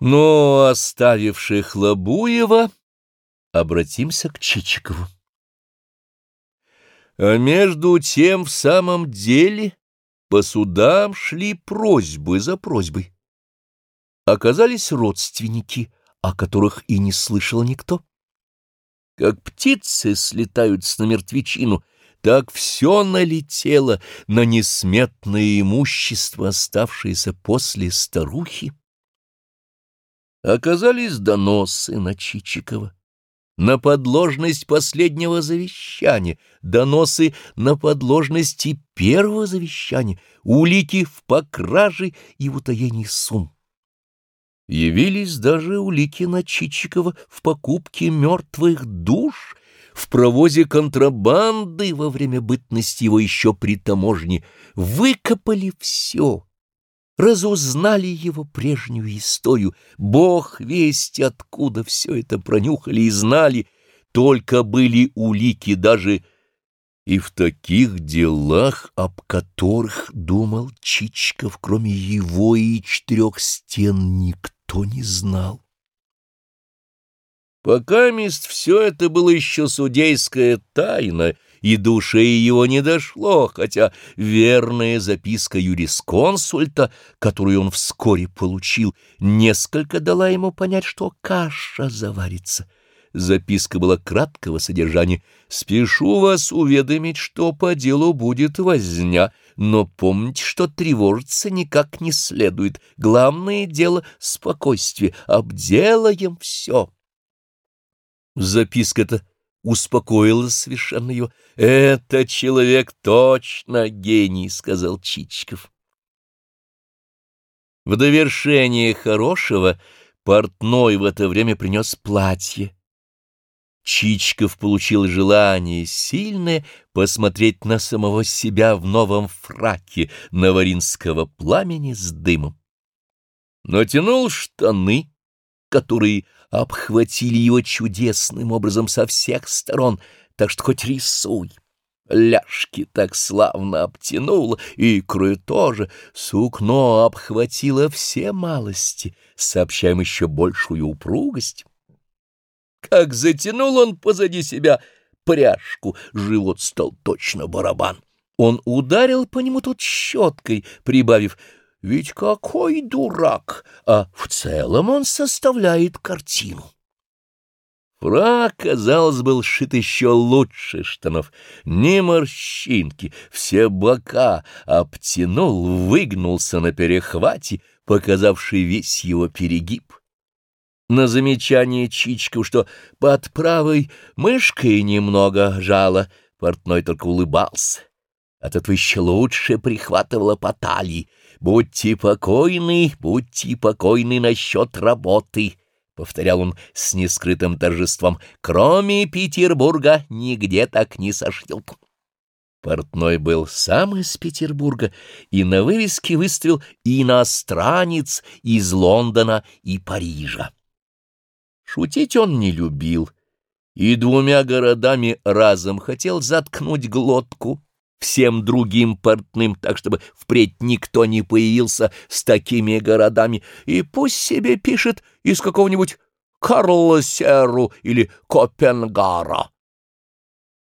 Но, оставивши Хлобуева, обратимся к Чичикову. А между тем в самом деле по судам шли просьбы за просьбой. Оказались родственники, о которых и не слышал никто. Как птицы слетаются на мертвечину, так все налетело на несметное имущество, оставшееся после старухи. Оказались доносы на Чичикова, на подложность последнего завещания, доносы на подложности первого завещания, улики в покраже и в утаении сумм. Явились даже улики на Чичикова в покупке мертвых душ, в провозе контрабанды во время бытности его еще при таможне, выкопали все разузнали его прежнюю историю. Бог весть, откуда все это пронюхали и знали. Только были улики даже и в таких делах, об которых думал Чичков, кроме его и четырех стен, никто не знал. Пока мест все это было еще судейская тайна — и душе его не дошло, хотя верная записка юрисконсульта, которую он вскоре получил, несколько дала ему понять, что каша заварится. Записка была краткого содержания. «Спешу вас уведомить, что по делу будет возня, но помните, что тревожиться никак не следует. Главное дело — спокойствие. Обделаем все». Записка-то успокоила совершенно ее. «Это человек точно гений», — сказал Чичиков. В довершение хорошего портной в это время принес платье. Чичиков получил желание сильное посмотреть на самого себя в новом фраке наваринского пламени с дымом. Натянул штаны, которые обхватили его чудесным образом со всех сторон, так что хоть рисуй. Ляжки так славно обтянуло, и икры тоже, сукно обхватило все малости, сообщаем еще большую упругость. Как затянул он позади себя пряжку, живот стал точно барабан. Он ударил по нему тут щеткой, прибавив ведь какой дурак, а в целом он составляет картину. Фрак, казалось, был шит еще лучше штанов. Ни морщинки, все бока обтянул, выгнулся на перехвате, показавший весь его перегиб. На замечание Чичков, что под правой мышкой немного жало, портной только улыбался. От этого еще лучше прихватывало по талии. «Будьте покойны, будьте покойны насчет работы», — повторял он с нескрытым торжеством. «Кроме Петербурга нигде так не сошьют». Портной был сам из Петербурга и на вывеске выставил иностранец из Лондона и Парижа. Шутить он не любил и двумя городами разом хотел заткнуть глотку всем другим портным, так чтобы впредь никто не появился с такими городами, и пусть себе пишет из какого-нибудь Карлосеру или Копенгара.